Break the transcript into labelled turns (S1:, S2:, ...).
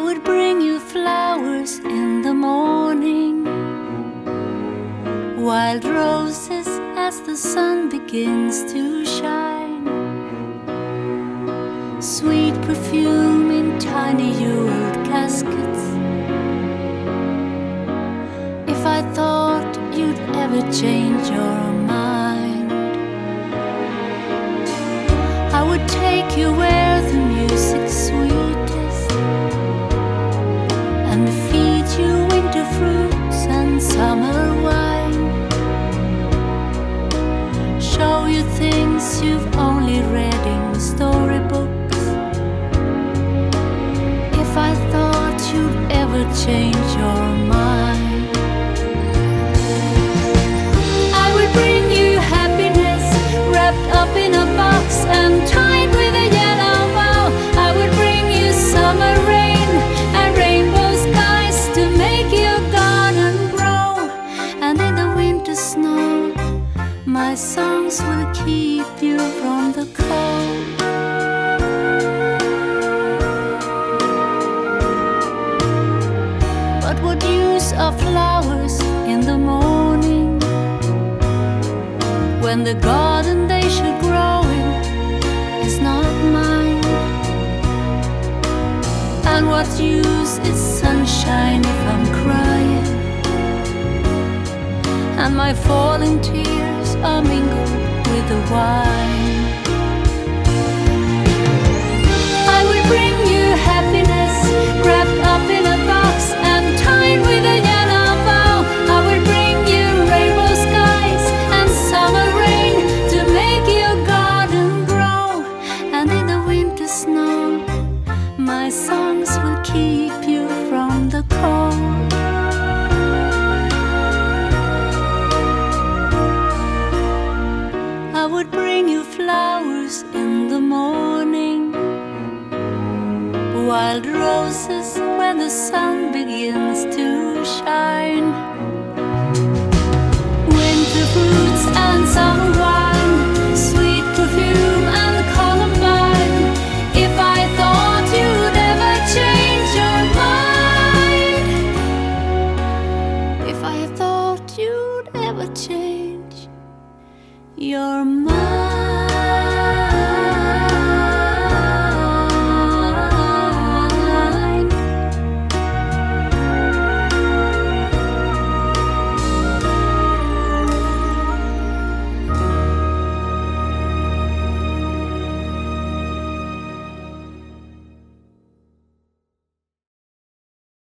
S1: would bring you flowers in the morning, wild roses as the sun begins to shine, sweet perfume in tiny jeweled caskets. If I thought you'd ever change your mind, I would take you where. Change your mind, I bring you happiness wrapped up in a box and tied with a yellow bow. I bring you summer rain and rainbow skies to make your garden grow. And in the winter snow, my songs will keep you from the cold. Use are flowers in the morning when the garden they should grow in is not mine? And what use is sunshine if I'm crying? And my falling tears are mingled with the wine. wild roses when the sun begins to shine. Winter fruits and summer wine, sweet perfume and columbine. If I thought you'd ever change your mind, if I thought you'd ever change your mind.